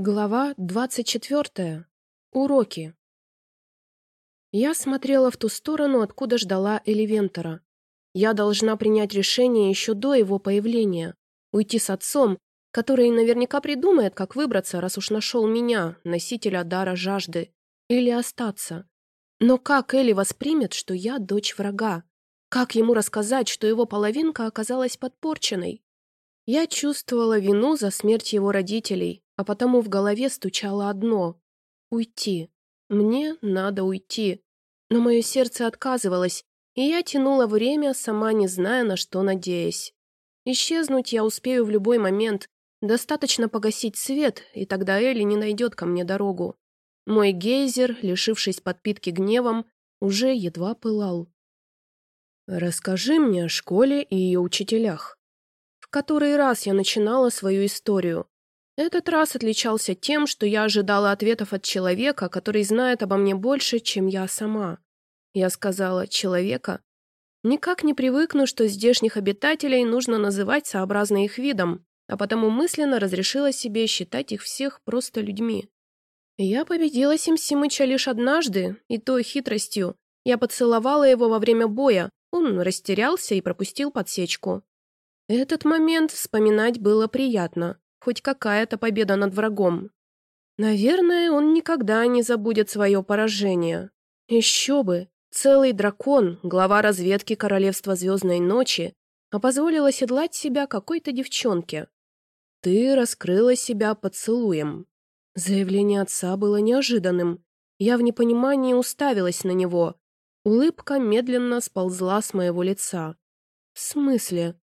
Глава 24. Уроки. Я смотрела в ту сторону, откуда ждала Эливентора. Я должна принять решение еще до его появления. Уйти с отцом, который наверняка придумает, как выбраться, раз уж нашел меня, носителя дара жажды, или остаться. Но как Эли воспримет, что я дочь врага? Как ему рассказать, что его половинка оказалась подпорченной? Я чувствовала вину за смерть его родителей, а потому в голове стучало одно — уйти. Мне надо уйти. Но мое сердце отказывалось, и я тянула время, сама не зная, на что надеясь. Исчезнуть я успею в любой момент, достаточно погасить свет, и тогда Элли не найдет ко мне дорогу. Мой гейзер, лишившись подпитки гневом, уже едва пылал. «Расскажи мне о школе и ее учителях». В который раз я начинала свою историю. Этот раз отличался тем, что я ожидала ответов от человека, который знает обо мне больше, чем я сама. Я сказала «человека». Никак не привыкну, что здешних обитателей нужно называть сообразно их видом, а потому мысленно разрешила себе считать их всех просто людьми. Я победила Симсимыча лишь однажды, и то хитростью. Я поцеловала его во время боя, он растерялся и пропустил подсечку. Этот момент вспоминать было приятно хоть какая-то победа над врагом. Наверное, он никогда не забудет свое поражение. Еще бы, целый дракон, глава разведки Королевства Звездной Ночи, а позволил оседлать себя какой-то девчонке. Ты раскрыла себя поцелуем. Заявление отца было неожиданным. Я в непонимании уставилась на него. Улыбка медленно сползла с моего лица. «В смысле?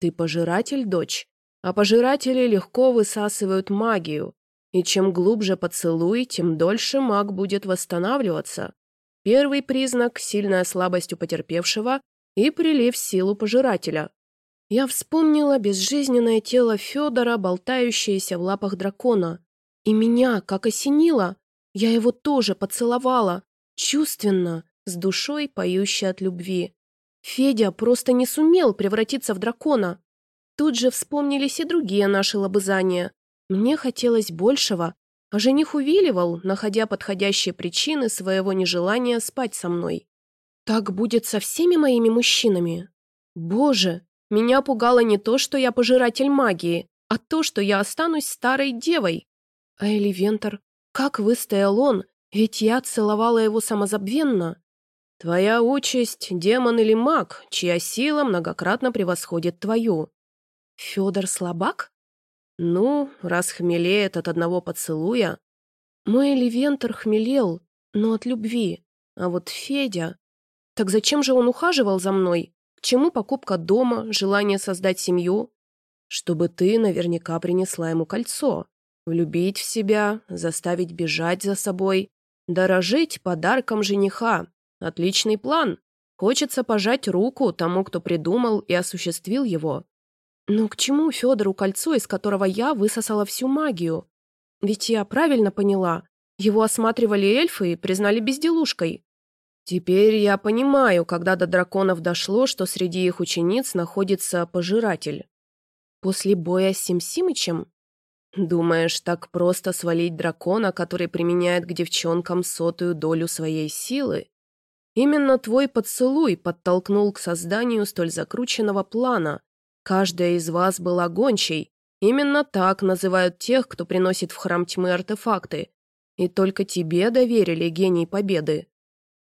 Ты пожиратель, дочь? А пожиратели легко высасывают магию, и чем глубже поцелуй, тем дольше маг будет восстанавливаться. Первый признак – сильная слабость у потерпевшего и прилив силу пожирателя. Я вспомнила безжизненное тело Федора, болтающееся в лапах дракона. И меня, как осенило, я его тоже поцеловала, чувственно, с душой, поющей от любви. Федя просто не сумел превратиться в дракона. Тут же вспомнились и другие наши лобызания. Мне хотелось большего, а жених увиливал, находя подходящие причины своего нежелания спать со мной. Так будет со всеми моими мужчинами. Боже, меня пугало не то, что я пожиратель магии, а то, что я останусь старой девой. А Эливентор, как выстоял он, ведь я целовала его самозабвенно. Твоя участь – демон или маг, чья сила многократно превосходит твою. Федор слабак? Ну, раз хмелеет от одного поцелуя. Мой Левентор хмелел, но от любви. А вот Федя... Так зачем же он ухаживал за мной? К чему покупка дома, желание создать семью? Чтобы ты наверняка принесла ему кольцо. Влюбить в себя, заставить бежать за собой. Дорожить подарком жениха. Отличный план. Хочется пожать руку тому, кто придумал и осуществил его. Но к чему Федору кольцо, из которого я высосала всю магию? Ведь я правильно поняла. Его осматривали эльфы и признали безделушкой. Теперь я понимаю, когда до драконов дошло, что среди их учениц находится пожиратель. После боя с Симсимычем? Думаешь, так просто свалить дракона, который применяет к девчонкам сотую долю своей силы? Именно твой поцелуй подтолкнул к созданию столь закрученного плана, Каждая из вас была гончей. Именно так называют тех, кто приносит в храм тьмы артефакты. И только тебе доверили гений победы.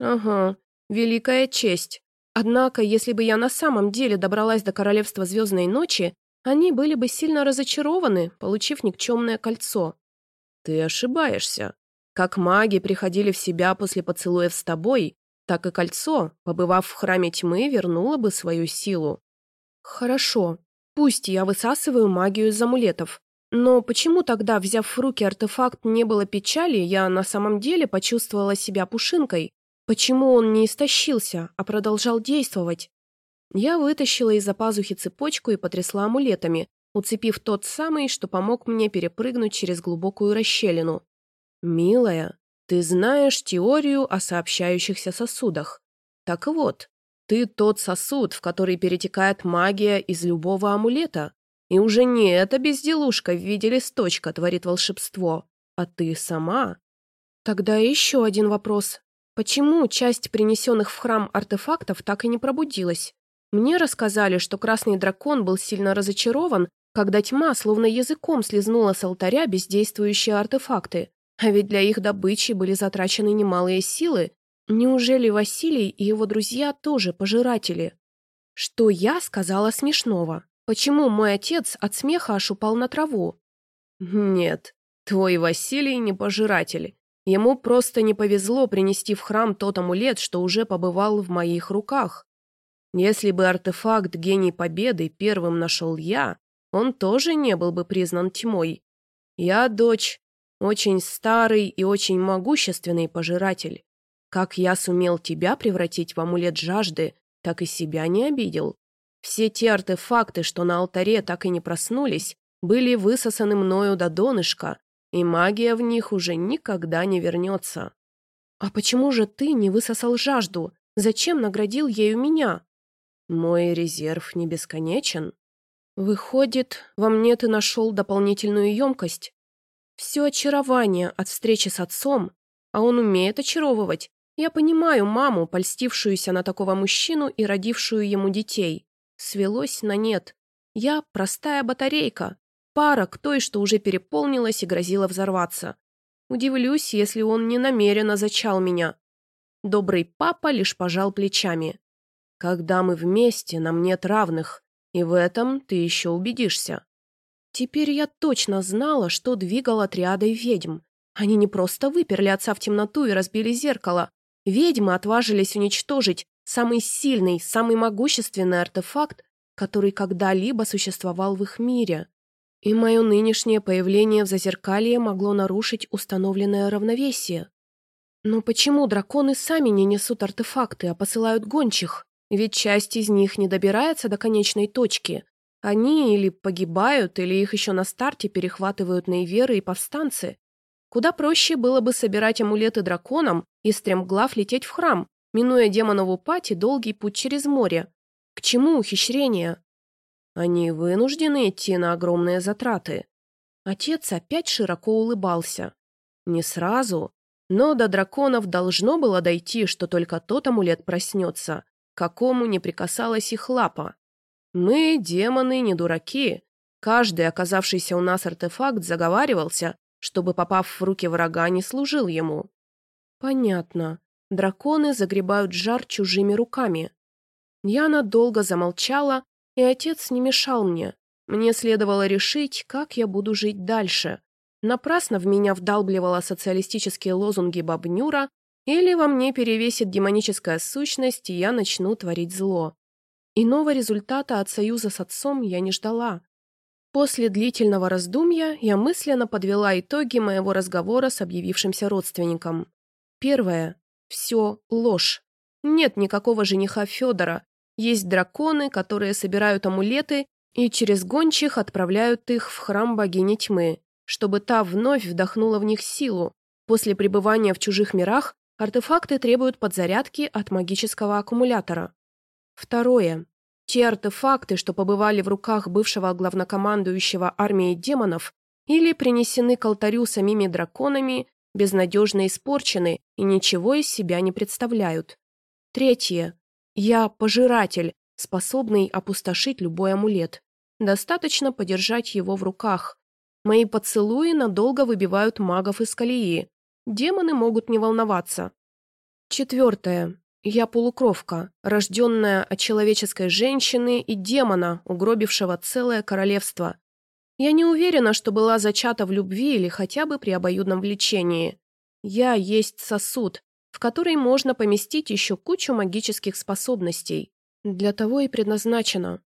Ага, великая честь. Однако, если бы я на самом деле добралась до Королевства Звездной Ночи, они были бы сильно разочарованы, получив никчемное кольцо. Ты ошибаешься. Как маги приходили в себя после поцелуев с тобой, так и кольцо, побывав в храме тьмы, вернуло бы свою силу. Хорошо, пусть я высасываю магию из амулетов. Но почему тогда, взяв в руки артефакт, не было печали, я на самом деле почувствовала себя пушинкой? Почему он не истощился, а продолжал действовать? Я вытащила из-за пазухи цепочку и потрясла амулетами, уцепив тот самый, что помог мне перепрыгнуть через глубокую расщелину. «Милая, ты знаешь теорию о сообщающихся сосудах. Так вот, ты тот сосуд, в который перетекает магия из любого амулета. И уже не эта безделушка в виде листочка творит волшебство, а ты сама. Тогда еще один вопрос. Почему часть принесенных в храм артефактов так и не пробудилась? Мне рассказали, что красный дракон был сильно разочарован, когда тьма словно языком слезнула с алтаря бездействующие артефакты. А ведь для их добычи были затрачены немалые силы. Неужели Василий и его друзья тоже пожиратели? Что я сказала смешного? Почему мой отец от смеха аж упал на траву? Нет, твой Василий не пожиратель. Ему просто не повезло принести в храм тот амулет, что уже побывал в моих руках. Если бы артефакт Гений Победы первым нашел я, он тоже не был бы признан тьмой. Я дочь, очень старый и очень могущественный пожиратель. Как я сумел тебя превратить в амулет жажды, так и себя не обидел. Все те артефакты, что на алтаре так и не проснулись, были высосаны мною до донышка, и магия в них уже никогда не вернется. «А почему же ты не высосал жажду? Зачем наградил ею меня?» «Мой резерв не бесконечен». «Выходит, во мне ты нашел дополнительную емкость?» «Все очарование от встречи с отцом, а он умеет очаровывать. Я понимаю маму, польстившуюся на такого мужчину и родившую ему детей свелось на нет. Я простая батарейка, пара к той, что уже переполнилась и грозила взорваться. Удивлюсь, если он не намеренно зачал меня. Добрый папа лишь пожал плечами. Когда мы вместе, нам нет равных, и в этом ты еще убедишься. Теперь я точно знала, что двигал отрядой ведьм. Они не просто выперли отца в темноту и разбили зеркало. Ведьмы отважились уничтожить самый сильный, самый могущественный артефакт, который когда-либо существовал в их мире. И мое нынешнее появление в Зазеркалье могло нарушить установленное равновесие. Но почему драконы сами не несут артефакты, а посылают гончих? Ведь часть из них не добирается до конечной точки. Они или погибают, или их еще на старте перехватывают наиверы и повстанцы. Куда проще было бы собирать амулеты драконам и стремглав лететь в храм, минуя демонову пати долгий путь через море. К чему ухищрение? Они вынуждены идти на огромные затраты. Отец опять широко улыбался. Не сразу, но до драконов должно было дойти, что только тот амулет проснется, к какому не прикасалась их лапа. Мы, демоны, не дураки. Каждый оказавшийся у нас артефакт заговаривался, чтобы, попав в руки врага, не служил ему. Понятно. Драконы загребают жар чужими руками. Я надолго замолчала, и отец не мешал мне. Мне следовало решить, как я буду жить дальше. Напрасно в меня вдалбливала социалистические лозунги Бабнюра, или во мне перевесит демоническая сущность, и я начну творить зло. Иного результата от союза с отцом я не ждала. После длительного раздумья я мысленно подвела итоги моего разговора с объявившимся родственником. Первое. Все ложь. Нет никакого жениха Федора. Есть драконы, которые собирают амулеты и через гончих отправляют их в храм богини тьмы, чтобы та вновь вдохнула в них силу. После пребывания в чужих мирах артефакты требуют подзарядки от магического аккумулятора. Второе. Те артефакты, что побывали в руках бывшего главнокомандующего армией демонов или принесены к алтарю самими драконами, безнадежно испорчены и ничего из себя не представляют. Третье. Я пожиратель, способный опустошить любой амулет. Достаточно подержать его в руках. Мои поцелуи надолго выбивают магов из колеи. Демоны могут не волноваться. Четвертое. Я полукровка, рожденная от человеческой женщины и демона, угробившего целое королевство. Я не уверена, что была зачата в любви или хотя бы при обоюдном влечении. Я есть сосуд, в который можно поместить еще кучу магических способностей. Для того и предназначено.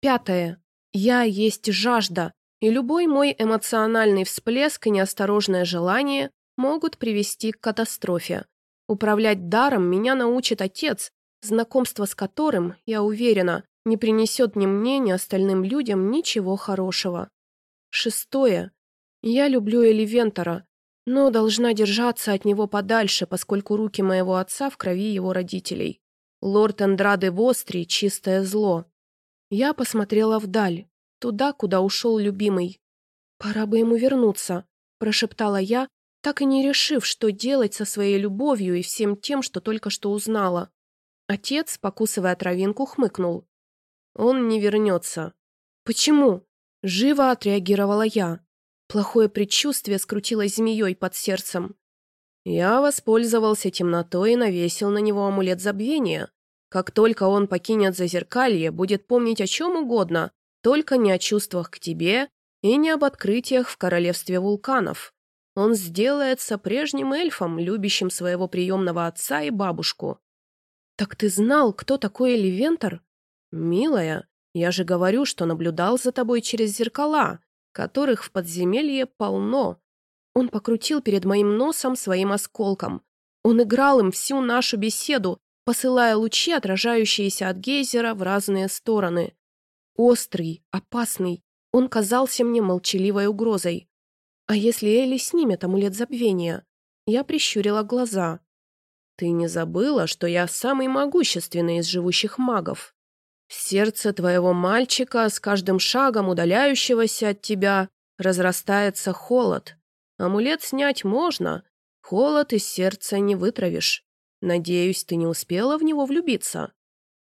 Пятое. Я есть жажда, и любой мой эмоциональный всплеск и неосторожное желание могут привести к катастрофе. Управлять даром меня научит отец, знакомство с которым, я уверена, не принесет ни мне, ни остальным людям ничего хорошего. Шестое. Я люблю Эливентора, но должна держаться от него подальше, поскольку руки моего отца в крови его родителей. Лорд Эндраде Востри – чистое зло. Я посмотрела вдаль. туда, куда ушел любимый. «Пора бы ему вернуться», – прошептала я, так и не решив, что делать со своей любовью и всем тем, что только что узнала. Отец, покусывая травинку, хмыкнул. «Он не вернется». «Почему?» – живо отреагировала я. Плохое предчувствие скрутилось змеей под сердцем. Я воспользовался темнотой и навесил на него амулет забвения. Как только он покинет зазеркалье, будет помнить о чем угодно, только не о чувствах к тебе и не об открытиях в королевстве вулканов. Он сделается прежним эльфом, любящим своего приемного отца и бабушку. «Так ты знал, кто такой Эливентор?» «Милая, я же говорю, что наблюдал за тобой через зеркала, которых в подземелье полно. Он покрутил перед моим носом своим осколком. Он играл им всю нашу беседу, посылая лучи, отражающиеся от гейзера, в разные стороны. Острый, опасный, он казался мне молчаливой угрозой. А если Элли снимет амулет забвения? Я прищурила глаза. Ты не забыла, что я самый могущественный из живущих магов? В сердце твоего мальчика, с каждым шагом удаляющегося от тебя, разрастается холод. Амулет снять можно, холод из сердца не вытравишь. Надеюсь, ты не успела в него влюбиться?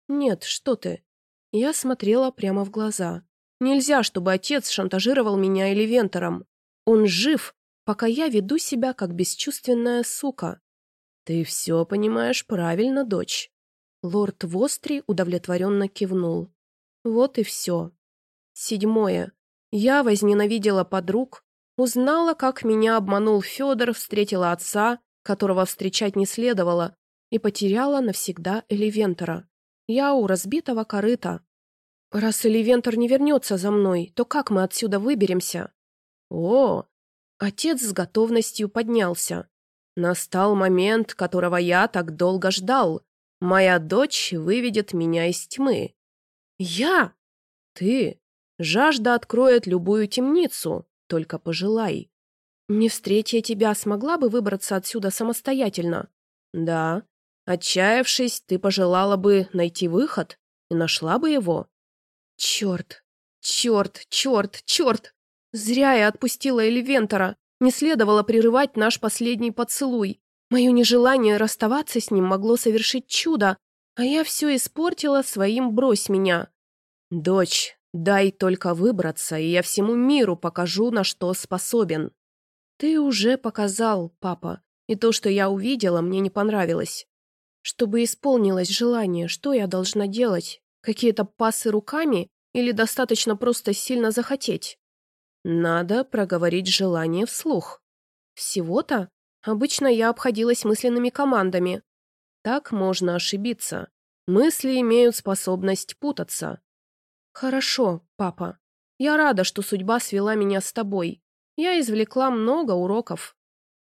Нет, что ты. Я смотрела прямо в глаза. Нельзя, чтобы отец шантажировал меня или вентором. Он жив, пока я веду себя как бесчувственная сука. Ты все понимаешь правильно, дочь. Лорд Востри удовлетворенно кивнул. Вот и все. Седьмое. Я возненавидела подруг, Узнала, как меня обманул Федор, встретила отца, которого встречать не следовало, и потеряла навсегда Эливентора. Я у разбитого корыта. Раз Эливентор не вернется за мной, то как мы отсюда выберемся? О! Отец с готовностью поднялся. Настал момент, которого я так долго ждал. Моя дочь выведет меня из тьмы. Я? Ты. Жажда откроет любую темницу. Только пожелай. Не встреть я тебя, смогла бы выбраться отсюда самостоятельно? Да. Отчаявшись, ты пожелала бы найти выход и нашла бы его. Черт, черт, черт, черт! Зря я отпустила Эливентора. Не следовало прерывать наш последний поцелуй. Мое нежелание расставаться с ним могло совершить чудо, а я все испортила своим «брось меня». «Дочь, Дай только выбраться, и я всему миру покажу, на что способен. Ты уже показал, папа, и то, что я увидела, мне не понравилось. Чтобы исполнилось желание, что я должна делать? Какие-то пасы руками или достаточно просто сильно захотеть? Надо проговорить желание вслух. Всего-то? Обычно я обходилась мысленными командами. Так можно ошибиться. Мысли имеют способность путаться. «Хорошо, папа. Я рада, что судьба свела меня с тобой. Я извлекла много уроков».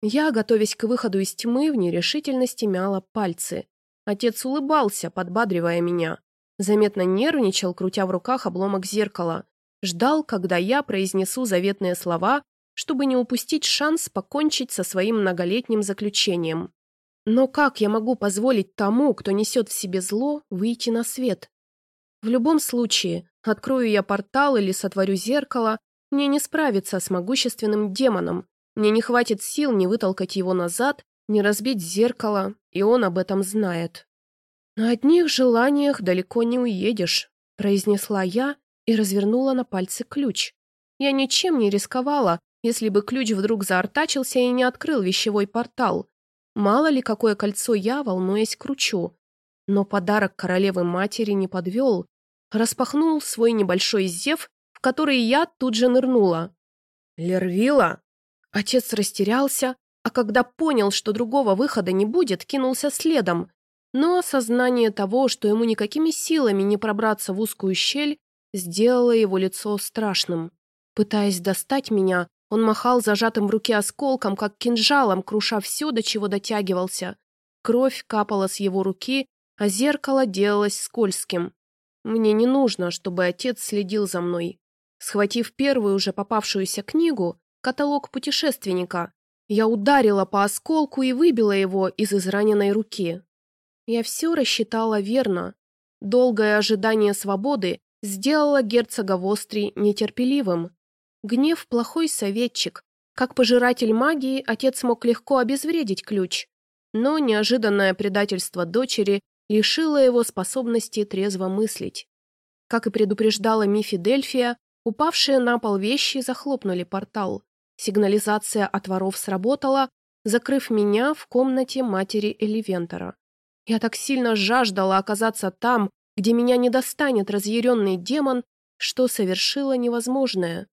Я, готовясь к выходу из тьмы, в нерешительности мяла пальцы. Отец улыбался, подбадривая меня. Заметно нервничал, крутя в руках обломок зеркала. Ждал, когда я произнесу заветные слова, чтобы не упустить шанс покончить со своим многолетним заключением. Но как я могу позволить тому, кто несет в себе зло, выйти на свет? В любом случае, открою я портал или сотворю зеркало, мне не справиться с могущественным демоном. Мне не хватит сил не вытолкать его назад, не разбить зеркало, и он об этом знает. «На одних желаниях далеко не уедешь», – произнесла я и развернула на пальце ключ. Я ничем не рисковала, если бы ключ вдруг заортачился и не открыл вещевой портал. Мало ли, какое кольцо я, волнуясь, кручу. Но подарок королевы матери не подвел распахнул свой небольшой зев, в который я тут же нырнула. «Лервила?» Отец растерялся, а когда понял, что другого выхода не будет, кинулся следом. Но осознание того, что ему никакими силами не пробраться в узкую щель, сделало его лицо страшным. Пытаясь достать меня, он махал зажатым в руке осколком, как кинжалом, круша все, до чего дотягивался. Кровь капала с его руки, а зеркало делалось скользким. Мне не нужно, чтобы отец следил за мной. Схватив первую уже попавшуюся книгу, каталог путешественника, я ударила по осколку и выбила его из израненной руки. Я все рассчитала верно. Долгое ожидание свободы сделала герцога Востри нетерпеливым. Гнев – плохой советчик. Как пожиратель магии, отец мог легко обезвредить ключ. Но неожиданное предательство дочери лишило его способности трезво мыслить. Как и предупреждала Мифи Дельфия, упавшие на пол вещи захлопнули портал. Сигнализация от воров сработала, закрыв меня в комнате матери Эливентора. Я так сильно жаждала оказаться там, где меня не достанет разъяренный демон, что совершила невозможное.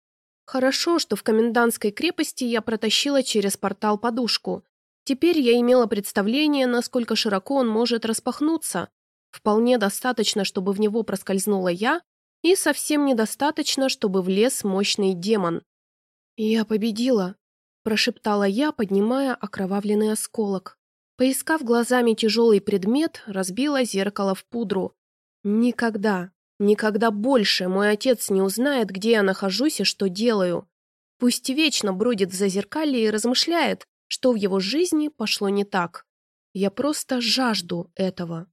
Хорошо, что в комендантской крепости я протащила через портал подушку. Теперь я имела представление, насколько широко он может распахнуться. Вполне достаточно, чтобы в него проскользнула я, и совсем недостаточно, чтобы влез мощный демон. «Я победила», – прошептала я, поднимая окровавленный осколок. Поискав глазами тяжелый предмет, разбила зеркало в пудру. Никогда, никогда больше мой отец не узнает, где я нахожусь и что делаю. Пусть вечно бродит в зазеркалье и размышляет, что в его жизни пошло не так. Я просто жажду этого.